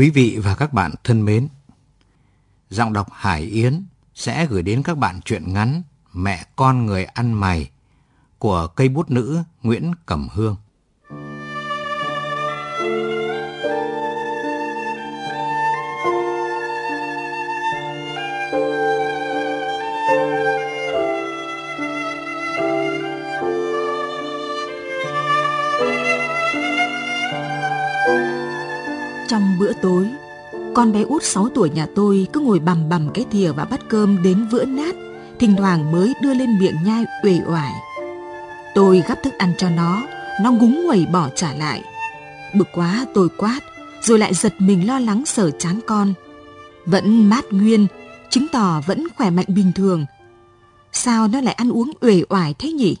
Quý vị và các bạn thân mến, giọng đọc Hải Yến sẽ gửi đến các bạn truyện ngắn Mẹ con người ăn mày của cây bút nữ Nguyễn Cẩm Hương. Trong bữa tối, con bé út 6 tuổi nhà tôi cứ ngồi bằm bằm cái thìa và bát cơm đến vữa nát, thỉnh thoảng mới đưa lên miệng nhai uể oải. Tôi gắp thức ăn cho nó, nó ngúng nguẩy bỏ trả lại. Bực quá tôi quát, rồi lại giật mình lo lắng sở chán con. Vẫn mát nguyên, chứng tỏ vẫn khỏe mạnh bình thường. Sao nó lại ăn uống uể oải thế nhỉ?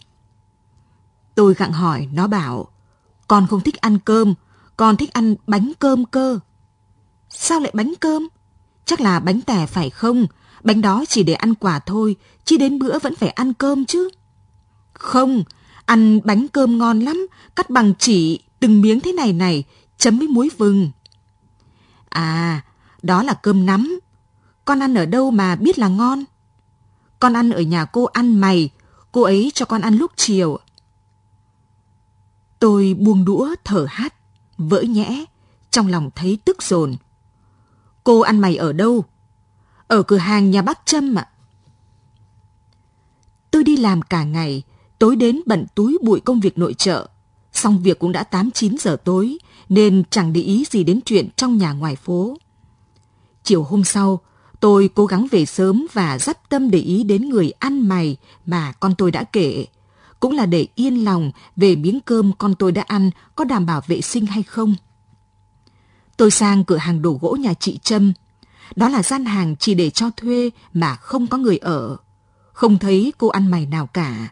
Tôi gặng hỏi, nó bảo, con không thích ăn cơm, con thích ăn bánh cơm cơ. Sao lại bánh cơm? Chắc là bánh tẻ phải không? Bánh đó chỉ để ăn quả thôi, chứ đến bữa vẫn phải ăn cơm chứ. Không, ăn bánh cơm ngon lắm, cắt bằng chỉ, từng miếng thế này này, chấm với muối vừng. À, đó là cơm nắm. Con ăn ở đâu mà biết là ngon? Con ăn ở nhà cô ăn mày, cô ấy cho con ăn lúc chiều. Tôi buông đũa thở hát, vỡ nhẽ, trong lòng thấy tức dồn. Cô ăn mày ở đâu? Ở cửa hàng nhà bác Trâm ạ. Tôi đi làm cả ngày, tối đến bận túi bụi công việc nội trợ. Xong việc cũng đã 8-9 giờ tối, nên chẳng để ý gì đến chuyện trong nhà ngoài phố. Chiều hôm sau, tôi cố gắng về sớm và dắt tâm để ý đến người ăn mày mà con tôi đã kể. Cũng là để yên lòng về miếng cơm con tôi đã ăn có đảm bảo vệ sinh hay không. Tôi sang cửa hàng đồ gỗ nhà chị Trâm. Đó là gian hàng chỉ để cho thuê mà không có người ở. Không thấy cô ăn mày nào cả.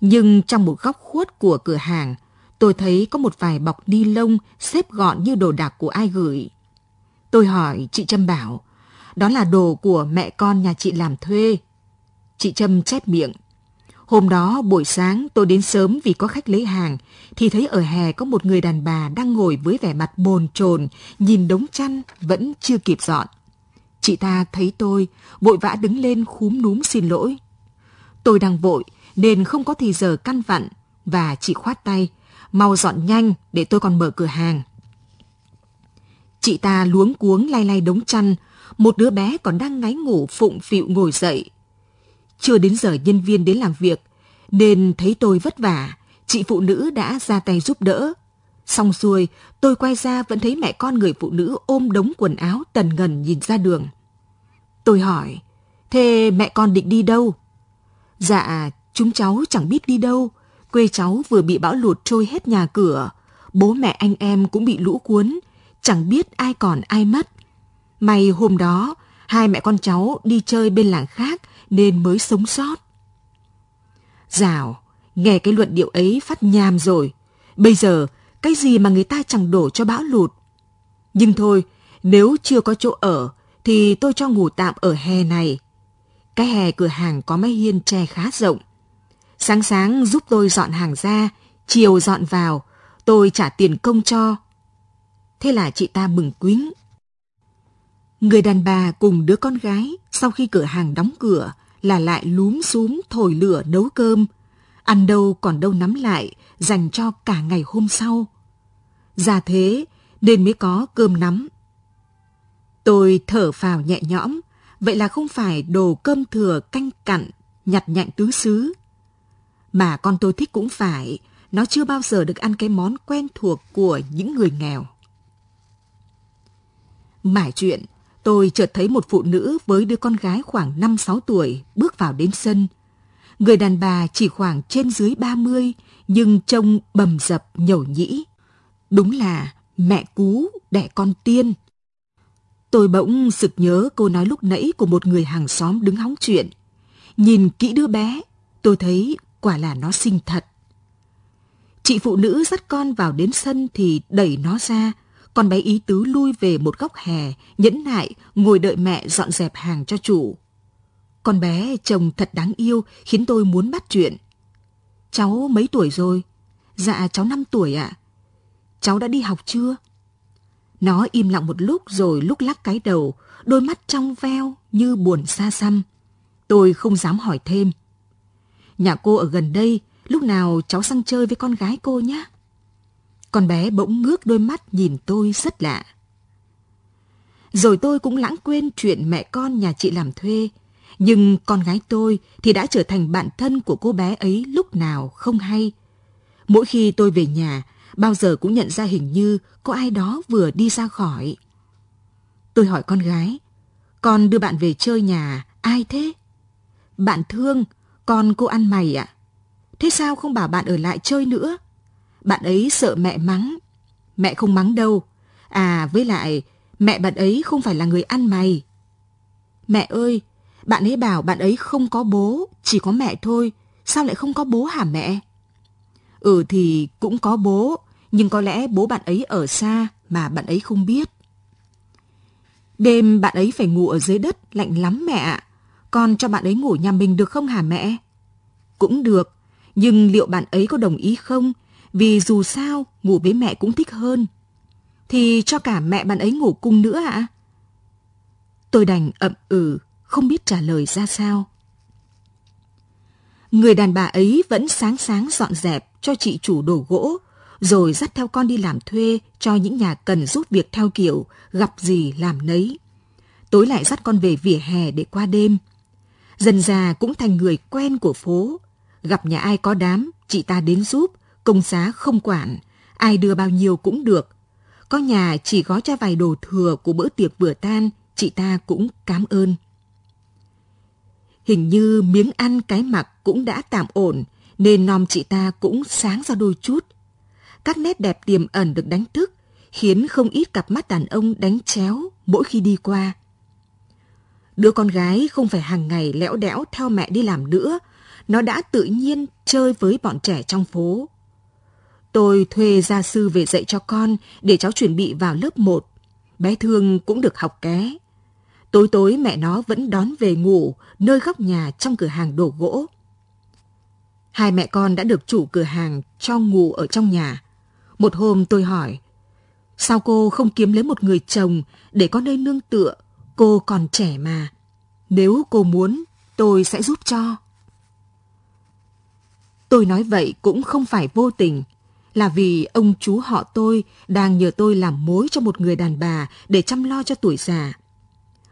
Nhưng trong một góc khuất của cửa hàng, tôi thấy có một vài bọc ni lông xếp gọn như đồ đạc của ai gửi. Tôi hỏi chị Trâm bảo, đó là đồ của mẹ con nhà chị làm thuê. Chị Trâm chép miệng. Hôm đó buổi sáng tôi đến sớm vì có khách lấy hàng, thì thấy ở hè có một người đàn bà đang ngồi với vẻ mặt bồn chồn, nhìn đống chăn vẫn chưa kịp dọn. Chị ta thấy tôi, vội vã đứng lên khúm núm xin lỗi. Tôi đang vội nên không có thì giờ căn vặn và chị khoát tay, mau dọn nhanh để tôi còn mở cửa hàng. Chị ta luống cuống lay lay đống chăn, một đứa bé còn đang ngáy ngủ phụng phịu ngồi dậy. Chưa đến giờ nhân viên đến làm việc, nên thấy tôi vất vả, chị phụ nữ đã ra tay giúp đỡ. Xong xuôi, tôi quay ra vẫn thấy mẹ con người phụ nữ ôm đống quần áo tần ngần nhìn ra đường. Tôi hỏi, thế mẹ con định đi đâu? Dạ, chúng cháu chẳng biết đi đâu. Quê cháu vừa bị bão lụt trôi hết nhà cửa. Bố mẹ anh em cũng bị lũ cuốn. Chẳng biết ai còn ai mất. May hôm đó, hai mẹ con cháu đi chơi bên làng khác nên mới sống sót. Rào, nghe cái luận điệu ấy phát nham rồi. Bây giờ, cái gì mà người ta chẳng đổ cho bão lụt. Nhưng thôi, nếu chưa có chỗ ở, thì tôi cho ngủ tạm ở hè này. Cái hè cửa hàng có mái hiên tre khá rộng. Sáng sáng giúp tôi dọn hàng ra, chiều dọn vào, tôi trả tiền công cho. Thế là chị ta mừng quýnh. Người đàn bà cùng đứa con gái sau khi cửa hàng đóng cửa là lại lúm xúm thổi lửa nấu cơm. Ăn đâu còn đâu nắm lại, dành cho cả ngày hôm sau. Ra thế nên mới có cơm nắm. Tôi thở phào nhẹ nhõm, vậy là không phải đồ cơm thừa canh cặn, nhặt nhạnh tứ xứ. Mà con tôi thích cũng phải, nó chưa bao giờ được ăn cái món quen thuộc của những người nghèo. Mải chuyện, tôi chợt thấy một phụ nữ với đứa con gái khoảng 5-6 tuổi bước vào đến sân. Người đàn bà chỉ khoảng trên dưới 30 nhưng trông bầm dập nhầu nhĩ. Đúng là mẹ cú đẻ con tiên. Tôi bỗng sực nhớ cô nói lúc nãy của một người hàng xóm đứng hóng chuyện. Nhìn kỹ đứa bé, tôi thấy quả là nó xinh thật. Chị phụ nữ dắt con vào đến sân thì đẩy nó ra, con bé ý tứ lui về một góc hè, nhẫn nại ngồi đợi mẹ dọn dẹp hàng cho chủ. Con bé trông thật đáng yêu khiến tôi muốn bắt chuyện. Cháu mấy tuổi rồi? Dạ cháu 5 tuổi ạ. Cháu đã đi học chưa? Nó im lặng một lúc rồi lúc lắc cái đầu, đôi mắt trong veo như buồn xa xăm. Tôi không dám hỏi thêm. Nhà cô ở gần đây, lúc nào cháu sang chơi với con gái cô nhé. Con bé bỗng ngước đôi mắt nhìn tôi rất lạ. Rồi tôi cũng lãng quên chuyện mẹ con nhà chị làm thuê. Nhưng con gái tôi thì đã trở thành bạn thân của cô bé ấy lúc nào không hay. Mỗi khi tôi về nhà, bao giờ cũng nhận ra hình như có ai đó vừa đi ra khỏi. Tôi hỏi con gái, con đưa bạn về chơi nhà, ai thế? Bạn thương, con cô ăn mày ạ. À? Thế sao không bảo bạn ở lại chơi nữa? Bạn ấy sợ mẹ mắng. Mẹ không mắng đâu. À, với lại, mẹ bạn ấy không phải là người ăn mày. Mẹ ơi, bạn ấy bảo bạn ấy không có bố, chỉ có mẹ thôi. Sao lại không có bố hả mẹ? Ừ thì cũng có bố, nhưng có lẽ bố bạn ấy ở xa mà bạn ấy không biết. Đêm bạn ấy phải ngủ ở dưới đất, lạnh lắm mẹ ạ. Con cho bạn ấy ngủ nhà mình được không hả mẹ? Cũng được, nhưng liệu bạn ấy có đồng ý không? Vì dù sao, ngủ với mẹ cũng thích hơn. Thì cho cả mẹ bạn ấy ngủ cùng nữa ạ? Tôi đành ậm ừ, không biết trả lời ra sao. Người đàn bà ấy vẫn sáng sáng dọn dẹp cho chị chủ đồ gỗ, rồi dắt theo con đi làm thuê cho những nhà cần giúp việc theo kiểu gặp gì làm nấy. Tối lại dắt con về vỉa hè để qua đêm. Dần già cũng thành người quen của phố. Gặp nhà ai có đám, chị ta đến giúp, công xá không quản, ai đưa bao nhiêu cũng được. Có nhà chỉ gói cho vài đồ thừa của bữa tiệc vừa tan, chị ta cũng cảm ơn. Hình như miếng ăn cái mặc cũng đã tạm ổn, nên nom chị ta cũng sáng ra đôi chút. Các nét đẹp tiềm ẩn được đánh thức, khiến không ít cặp mắt đàn ông đánh chéo mỗi khi đi qua. Đứa con gái không phải hàng ngày lẽo đẽo theo mẹ đi làm nữa, nó đã tự nhiên chơi với bọn trẻ trong phố. Tôi thuê gia sư về dạy cho con để cháu chuẩn bị vào lớp 1. Bé Thương cũng được học ké. Tối tối mẹ nó vẫn đón về ngủ nơi góc nhà trong cửa hàng đồ gỗ. Hai mẹ con đã được chủ cửa hàng cho ngủ ở trong nhà. Một hôm tôi hỏi, sao cô không kiếm lấy một người chồng để có nơi nương tựa, cô còn trẻ mà. Nếu cô muốn, tôi sẽ giúp cho. Tôi nói vậy cũng không phải vô tình, là vì ông chú họ tôi đang nhờ tôi làm mối cho một người đàn bà để chăm lo cho tuổi già.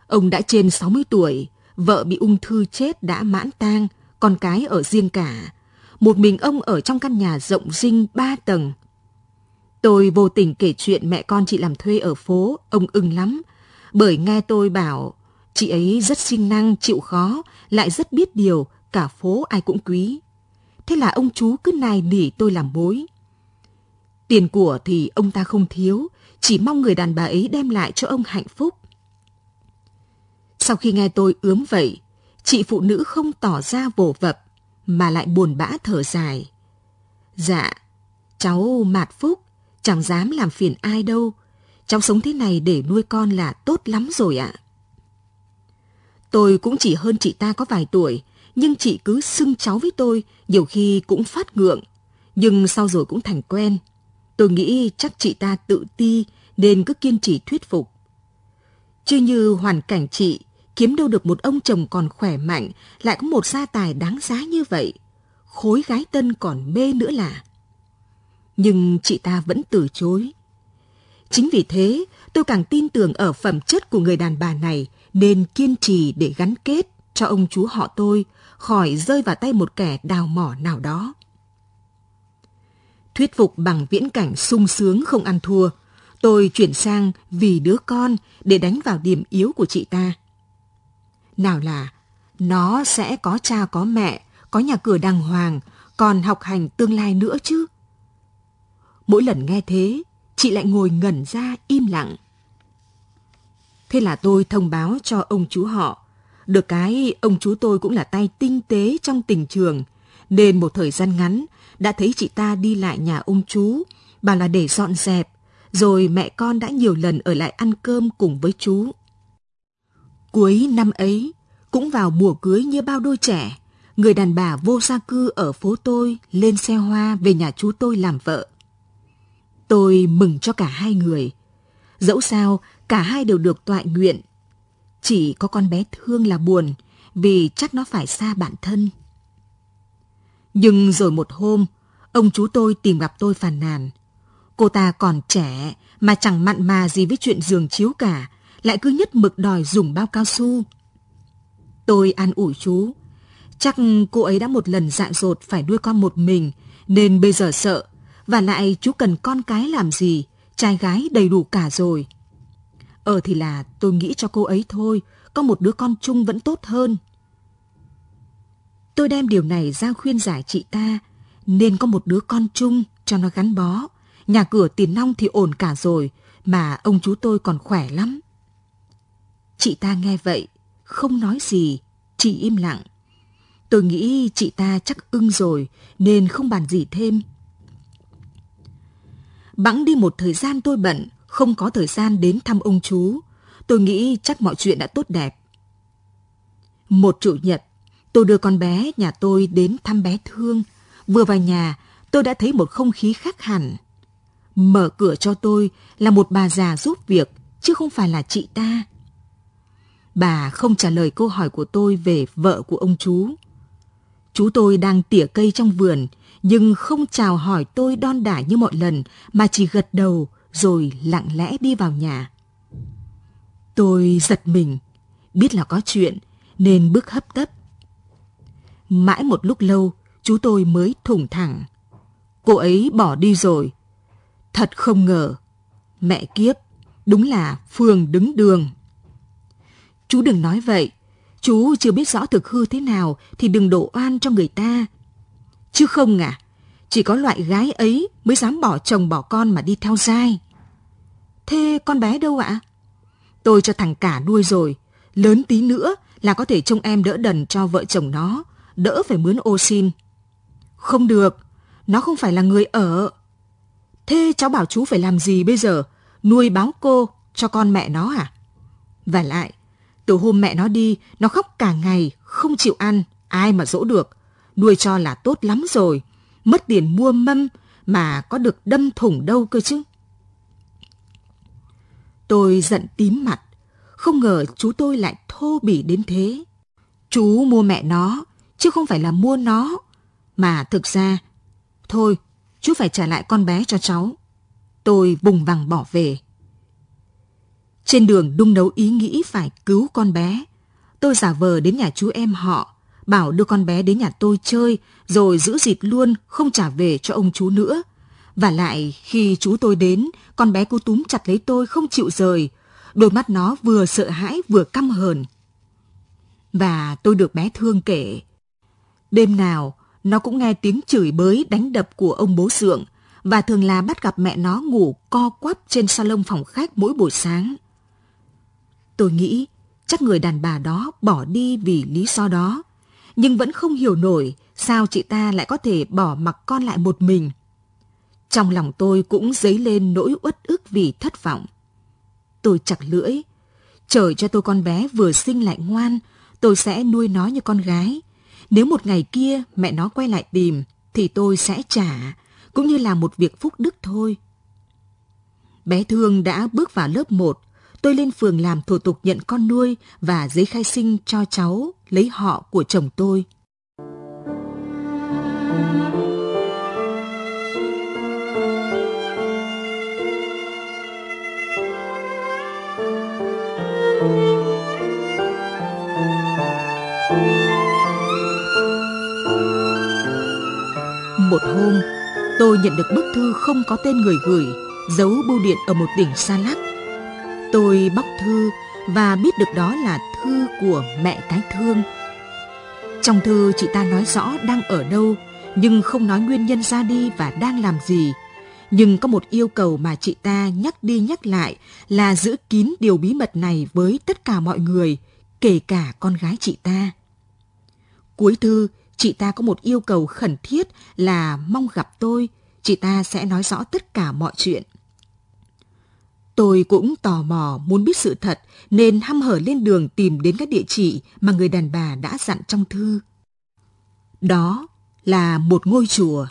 Ông đã trên 60 tuổi, vợ bị ung thư chết đã mãn tang, con cái ở riêng cả. Một mình ông ở trong căn nhà rộng rinh ba tầng. Tôi vô tình kể chuyện mẹ con chị làm thuê ở phố, ông ưng lắm. Bởi nghe tôi bảo, chị ấy rất siêng năng, chịu khó, lại rất biết điều, cả phố ai cũng quý. Thế là ông chú cứ nài nỉ tôi làm mối. Tiền của thì ông ta không thiếu, chỉ mong người đàn bà ấy đem lại cho ông hạnh phúc. Sau khi nghe tôi ướm vậy, chị phụ nữ không tỏ ra vồ vập, mà lại buồn bã thở dài. Dạ, cháu mạt phúc, chẳng dám làm phiền ai đâu. Cháu sống thế này để nuôi con là tốt lắm rồi ạ. Tôi cũng chỉ hơn chị ta có vài tuổi, nhưng chị cứ xưng cháu với tôi, nhiều khi cũng phát ngượng. Nhưng sau rồi cũng thành quen. Tôi nghĩ chắc chị ta tự ti nên cứ kiên trì thuyết phục. Chứ như hoàn cảnh chị, kiếm đâu được một ông chồng còn khỏe mạnh, lại có một gia tài đáng giá như vậy. Khối gái tân còn mê nữa là. Nhưng chị ta vẫn từ chối. Chính vì thế, tôi càng tin tưởng ở phẩm chất của người đàn bà này nên kiên trì để gắn kết cho ông chú họ tôi khỏi rơi vào tay một kẻ đào mỏ nào đó. Thuyết phục bằng viễn cảnh sung sướng không ăn thua, tôi chuyển sang vì đứa con để đánh vào điểm yếu của chị ta. Nào là nó sẽ có cha có mẹ, có nhà cửa đàng hoàng, còn học hành tương lai nữa chứ. Mỗi lần nghe thế, chị lại ngồi ngẩn ra im lặng. Thế là tôi thông báo cho ông chú họ. Được cái ông chú tôi cũng là tay tinh tế trong tình trường, nên một thời gian ngắn đã thấy chị ta đi lại nhà ông chú, bà là để dọn dẹp, rồi mẹ con đã nhiều lần ở lại ăn cơm cùng với chú. Cuối năm ấy, cũng vào mùa cưới như bao đôi trẻ, người đàn bà vô gia cư ở phố tôi lên xe hoa về nhà chú tôi làm vợ. Tôi mừng cho cả hai người. Dẫu sao, cả hai đều được toại nguyện. Chỉ có con bé thương là buồn, vì chắc nó phải xa bản thân. Nhưng rồi một hôm, ông chú tôi tìm gặp tôi phàn nàn. Cô ta còn trẻ mà chẳng mặn mà gì với chuyện giường chiếu cả, lại cứ nhất mực đòi dùng bao cao su. Tôi an ủi chú, chắc cô ấy đã một lần dại dột phải nuôi con một mình, nên bây giờ sợ, và lại chú cần con cái làm gì, trai gái đầy đủ cả rồi. Ờ thì là tôi nghĩ cho cô ấy thôi, có một đứa con chung vẫn tốt hơn. Tôi đem điều này ra khuyên giải chị ta, nên có một đứa con chung cho nó gắn bó. Nhà cửa tiền nong thì ổn cả rồi, mà ông chú tôi còn khỏe lắm. Chị ta nghe vậy, không nói gì, chỉ im lặng. Tôi nghĩ chị ta chắc ưng rồi, nên không bàn gì thêm. Bẵng đi một thời gian tôi bận, không có thời gian đến thăm ông chú. Tôi nghĩ chắc mọi chuyện đã tốt đẹp. Một chủ nhật, tôi đưa con bé nhà tôi đến thăm bé Thương. Vừa vào nhà, tôi đã thấy một không khí khác hẳn. Mở cửa cho tôi là một bà già giúp việc, chứ không phải là chị ta. Bà không trả lời câu hỏi của tôi về vợ của ông chú. Chú tôi đang tỉa cây trong vườn, nhưng không chào hỏi tôi đon đả như mọi lần, mà chỉ gật đầu rồi lặng lẽ đi vào nhà. Tôi giật mình, biết là có chuyện, nên bước hấp tấp. Mãi một lúc lâu, chú tôi mới thủng thẳng. Cô ấy bỏ đi rồi. Thật không ngờ. Mẹ kiếp, đúng là Phương đứng đường. Chú đừng nói vậy. Chú chưa biết rõ thực hư thế nào thì đừng đổ oan cho người ta. Chứ không à, chỉ có loại gái ấy mới dám bỏ chồng bỏ con mà đi theo dai. Thế con bé đâu ạ? Tôi cho thằng cả nuôi rồi, lớn tí nữa là có thể trông em đỡ đần cho vợ chồng nó, đỡ phải mướn ô xin. Không được, nó không phải là người ở. Thế cháu bảo chú phải làm gì bây giờ? Nuôi báo cô cho con mẹ nó à? Và lại, từ hôm mẹ nó đi, nó khóc cả ngày, không chịu ăn, ai mà dỗ được. Nuôi cho là tốt lắm rồi, mất tiền mua mâm mà có được đâm thủng đâu cơ chứ. Tôi giận tím mặt, không ngờ chú tôi lại thô bỉ đến thế. Chú mua mẹ nó, chứ không phải là mua nó. Mà thực ra, thôi, chú phải trả lại con bé cho cháu. Tôi bùng vằng bỏ về. Trên đường đung đấu ý nghĩ phải cứu con bé. Tôi giả vờ đến nhà chú em họ, bảo đưa con bé đến nhà tôi chơi, rồi giữ dịp luôn, không trả về cho ông chú nữa. Và lại, khi chú tôi đến, con bé cứ túm chặt lấy tôi không chịu rời. Đôi mắt nó vừa sợ hãi vừa căm hờn. Và tôi được bé thương kể. Đêm nào, nó cũng nghe tiếng chửi bới đánh đập của ông bố sượng và thường là bắt gặp mẹ nó ngủ co quắp trên salon phòng khách mỗi buổi sáng. Tôi nghĩ chắc người đàn bà đó bỏ đi vì lý do đó, nhưng vẫn không hiểu nổi sao chị ta lại có thể bỏ mặc con lại một mình. Trong lòng tôi cũng dấy lên nỗi uất ức vì thất vọng. Tôi chặt lưỡi. Trời cho tôi con bé vừa sinh lại ngoan, tôi sẽ nuôi nó như con gái. Nếu một ngày kia mẹ nó quay lại tìm, thì tôi sẽ trả, cũng như là một việc phúc đức thôi. Bé Thương đã bước vào lớp 1, tôi lên phường làm thủ tục nhận con nuôi và giấy khai sinh cho cháu lấy họ của chồng tôi. Nhận được bức thư không có tên người gửi, giấu bưu điện ở một tỉnh xa lắc. Tôi bóc thư và biết được đó là thư của mẹ cái thương. Trong thư chị ta nói rõ đang ở đâu, nhưng không nói nguyên nhân ra đi và đang làm gì. Nhưng có một yêu cầu mà chị ta nhắc đi nhắc lại là giữ kín điều bí mật này với tất cả mọi người, kể cả con gái chị ta. Cuối thư, chị ta có một yêu cầu khẩn thiết là mong gặp tôi, chị ta sẽ nói rõ tất cả mọi chuyện. Tôi cũng tò mò muốn biết sự thật nên hăm hở lên đường tìm đến các địa chỉ mà người đàn bà đã dặn trong thư. Đó là một ngôi chùa,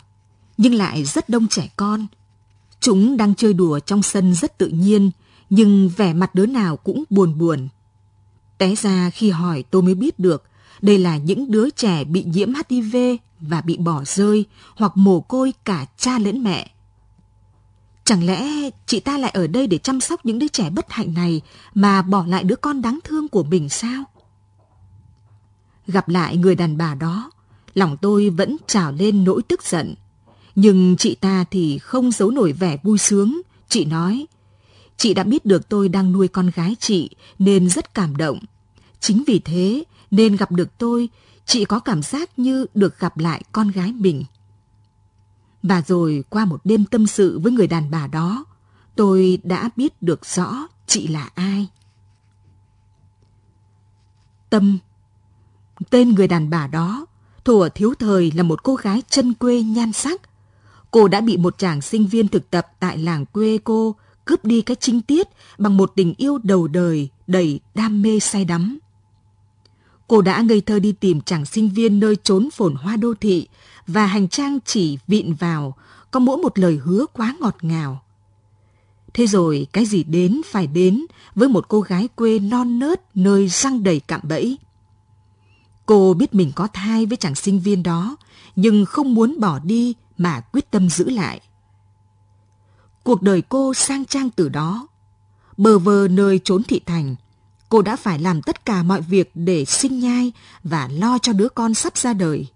nhưng lại rất đông trẻ con. Chúng đang chơi đùa trong sân rất tự nhiên, nhưng vẻ mặt đứa nào cũng buồn buồn. Té ra khi hỏi tôi mới biết được đây là những đứa trẻ bị nhiễm HIV và bị bỏ rơi hoặc mồ côi cả cha lẫn mẹ. Chẳng lẽ chị ta lại ở đây để chăm sóc những đứa trẻ bất hạnh này mà bỏ lại đứa con đáng thương của mình sao? Gặp lại người đàn bà đó, lòng tôi vẫn trào lên nỗi tức giận. Nhưng chị ta thì không giấu nổi vẻ vui sướng. Chị nói, chị đã biết được tôi đang nuôi con gái chị nên rất cảm động. Chính vì thế nên gặp được tôi, chị có cảm giác như được gặp lại con gái mình. Và rồi qua một đêm tâm sự với người đàn bà đó, tôi đã biết được rõ chị là ai. Tâm Tên người đàn bà đó, thuở thiếu thời là một cô gái chân quê nhan sắc. Cô đã bị một chàng sinh viên thực tập tại làng quê cô cướp đi cái trinh tiết bằng một tình yêu đầu đời đầy đam mê say đắm. Cô đã ngây thơ đi tìm chàng sinh viên nơi trốn phồn hoa đô thị và hành trang chỉ vịn vào có mỗi một lời hứa quá ngọt ngào. Thế rồi cái gì đến phải đến với một cô gái quê non nớt nơi răng đầy cạm bẫy. Cô biết mình có thai với chàng sinh viên đó, nhưng không muốn bỏ đi mà quyết tâm giữ lại. Cuộc đời cô sang trang từ đó. Bờ vờ nơi trốn thị thành, cô đã phải làm tất cả mọi việc để sinh nhai và lo cho đứa con sắp ra đời.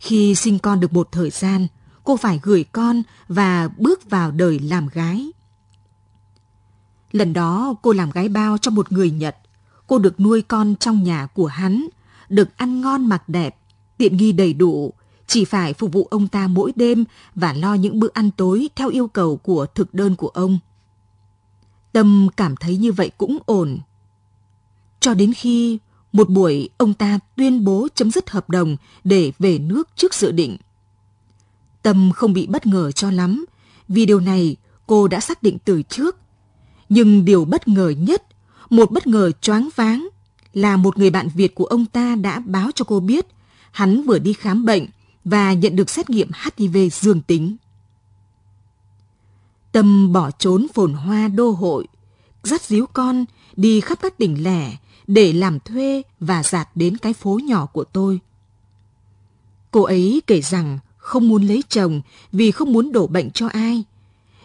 Khi sinh con được một thời gian, cô phải gửi con và bước vào đời làm gái. Lần đó cô làm gái bao cho một người Nhật. Cô được nuôi con trong nhà của hắn, được ăn ngon mặc đẹp, tiện nghi đầy đủ, chỉ phải phục vụ ông ta mỗi đêm và lo những bữa ăn tối theo yêu cầu của thực đơn của ông. Tâm cảm thấy như vậy cũng ổn. Cho đến khi một buổi ông ta tuyên bố chấm dứt hợp đồng để về nước trước dự định. Tâm không bị bất ngờ cho lắm, vì điều này cô đã xác định từ trước. Nhưng điều bất ngờ nhất, một bất ngờ choáng váng, là một người bạn Việt của ông ta đã báo cho cô biết hắn vừa đi khám bệnh và nhận được xét nghiệm HIV dương tính. Tâm bỏ trốn phồn hoa đô hội, dắt díu con đi khắp các tỉnh lẻ để làm thuê và dạt đến cái phố nhỏ của tôi. Cô ấy kể rằng không muốn lấy chồng vì không muốn đổ bệnh cho ai.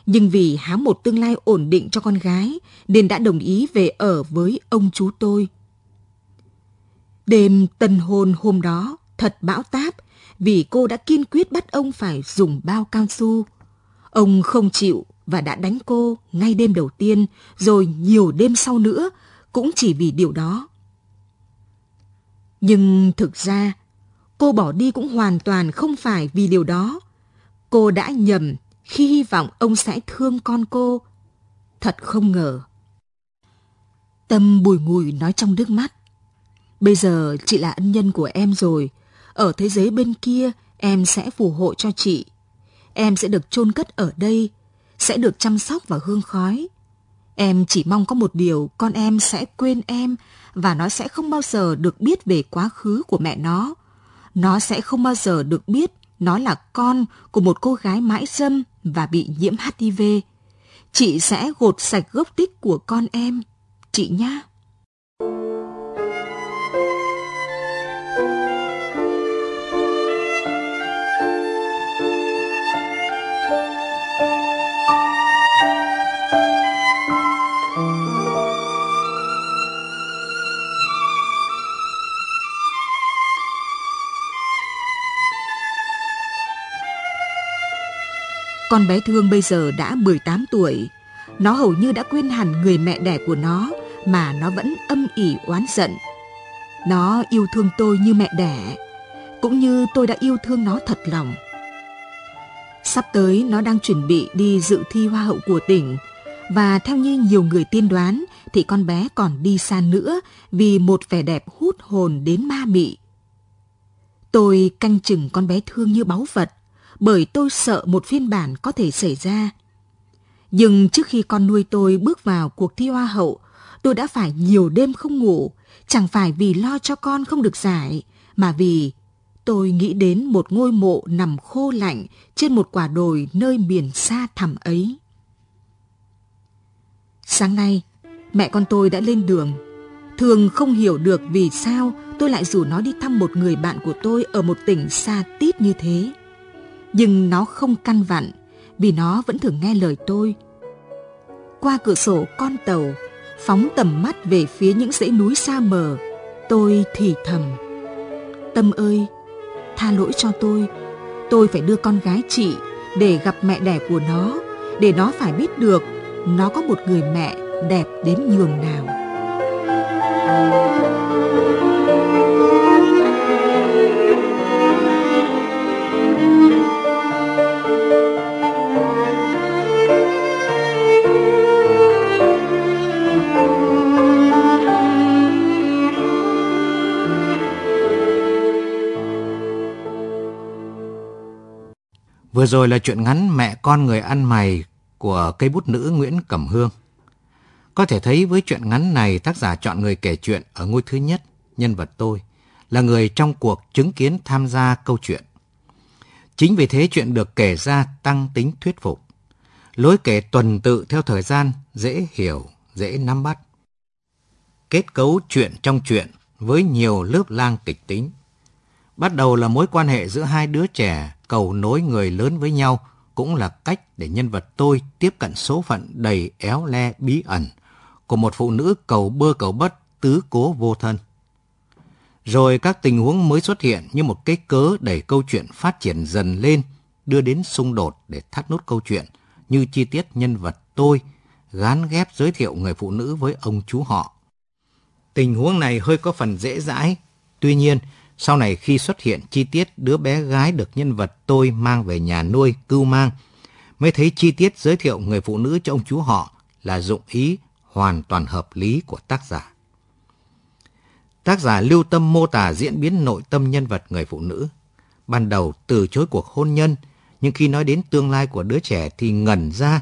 Nhưng vì hám một tương lai ổn định cho con gái nên đã đồng ý về ở với ông chú tôi. Đêm tân hôn hôm đó thật bão táp vì cô đã kiên quyết bắt ông phải dùng bao cao su. Ông không chịu và đã đánh cô ngay đêm đầu tiên rồi nhiều đêm sau nữa cũng chỉ vì điều đó. Nhưng thực ra, cô bỏ đi cũng hoàn toàn không phải vì điều đó. Cô đã nhầm khi hy vọng ông sẽ thương con cô. Thật không ngờ. Tâm bùi ngùi nói trong nước mắt. Bây giờ chị là ân nhân của em rồi. Ở thế giới bên kia, em sẽ phù hộ cho chị. Em sẽ được chôn cất ở đây, sẽ được chăm sóc và hương khói. Em chỉ mong có một điều, con em sẽ quên em và nó sẽ không bao giờ được biết về quá khứ của mẹ nó. Nó sẽ không bao giờ được biết nó là con của một cô gái mãi dâm và bị nhiễm HIV. Chị sẽ gột sạch gốc tích của con em, chị nhá. Con bé Thương bây giờ đã 18 tuổi. Nó hầu như đã quên hẳn người mẹ đẻ của nó mà nó vẫn âm ỉ oán giận. Nó yêu thương tôi như mẹ đẻ, cũng như tôi đã yêu thương nó thật lòng. Sắp tới nó đang chuẩn bị đi dự thi hoa hậu của tỉnh và theo như nhiều người tiên đoán thì con bé còn đi xa nữa vì một vẻ đẹp hút hồn đến ma mị. Tôi canh chừng con bé thương như báu vật bởi tôi sợ một phiên bản có thể xảy ra. Nhưng trước khi con nuôi tôi bước vào cuộc thi hoa hậu, tôi đã phải nhiều đêm không ngủ, chẳng phải vì lo cho con không được giải, mà vì tôi nghĩ đến một ngôi mộ nằm khô lạnh trên một quả đồi nơi miền xa thẳm ấy. Sáng nay, mẹ con tôi đã lên đường. Thường không hiểu được vì sao tôi lại rủ nó đi thăm một người bạn của tôi ở một tỉnh xa tít như thế. Nhưng nó không căn vặn vì nó vẫn thường nghe lời tôi. Qua cửa sổ con tàu, phóng tầm mắt về phía những dãy núi xa mờ, tôi thì thầm. Tâm ơi, tha lỗi cho tôi, tôi phải đưa con gái chị để gặp mẹ đẻ của nó, để nó phải biết được nó có một người mẹ đẹp đến nhường nào. Vừa rồi là chuyện ngắn Mẹ con người ăn mày của cây bút nữ Nguyễn Cẩm Hương. Có thể thấy với chuyện ngắn này tác giả chọn người kể chuyện ở ngôi thứ nhất, nhân vật tôi, là người trong cuộc chứng kiến tham gia câu chuyện. Chính vì thế chuyện được kể ra tăng tính thuyết phục. Lối kể tuần tự theo thời gian, dễ hiểu, dễ nắm bắt. Kết cấu chuyện trong chuyện với nhiều lớp lang kịch tính. Bắt đầu là mối quan hệ giữa hai đứa trẻ cầu nối người lớn với nhau cũng là cách để nhân vật tôi tiếp cận số phận đầy éo le bí ẩn của một phụ nữ cầu bơ cầu bất tứ cố vô thân. Rồi các tình huống mới xuất hiện như một cái cớ đẩy câu chuyện phát triển dần lên, đưa đến xung đột để thắt nút câu chuyện, như chi tiết nhân vật tôi gán ghép giới thiệu người phụ nữ với ông chú họ. Tình huống này hơi có phần dễ dãi, tuy nhiên sau này khi xuất hiện chi tiết đứa bé gái được nhân vật tôi mang về nhà nuôi cưu mang, mới thấy chi tiết giới thiệu người phụ nữ cho ông chú họ là dụng ý hoàn toàn hợp lý của tác giả. Tác giả lưu tâm mô tả diễn biến nội tâm nhân vật người phụ nữ. Ban đầu từ chối cuộc hôn nhân, nhưng khi nói đến tương lai của đứa trẻ thì ngẩn ra.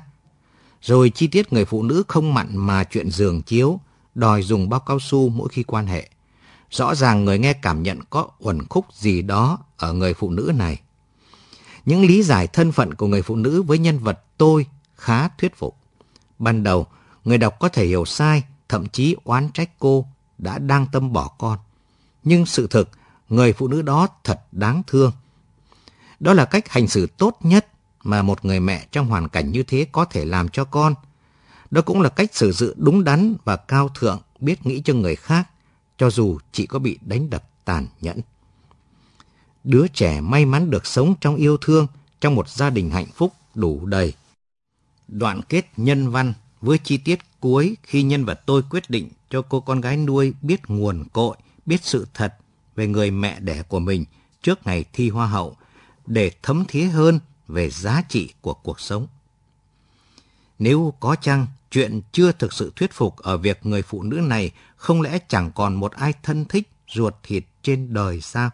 Rồi chi tiết người phụ nữ không mặn mà chuyện giường chiếu, đòi dùng bao cao su mỗi khi quan hệ. Rõ ràng người nghe cảm nhận có uẩn khúc gì đó ở người phụ nữ này. Những lý giải thân phận của người phụ nữ với nhân vật tôi khá thuyết phục. Ban đầu, người đọc có thể hiểu sai, thậm chí oán trách cô đã đang tâm bỏ con. Nhưng sự thực, người phụ nữ đó thật đáng thương. Đó là cách hành xử tốt nhất mà một người mẹ trong hoàn cảnh như thế có thể làm cho con. Đó cũng là cách xử sự đúng đắn và cao thượng biết nghĩ cho người khác, cho dù chị có bị đánh đập tàn nhẫn. Đứa trẻ may mắn được sống trong yêu thương, trong một gia đình hạnh phúc đủ đầy. Đoạn kết nhân văn với chi tiết cuối khi nhân vật tôi quyết định cho cô con gái nuôi biết nguồn cội, biết sự thật về người mẹ đẻ của mình trước ngày thi hoa hậu để thấm thía hơn về giá trị của cuộc sống. Nếu có chăng chuyện chưa thực sự thuyết phục ở việc người phụ nữ này không lẽ chẳng còn một ai thân thích ruột thịt trên đời sao?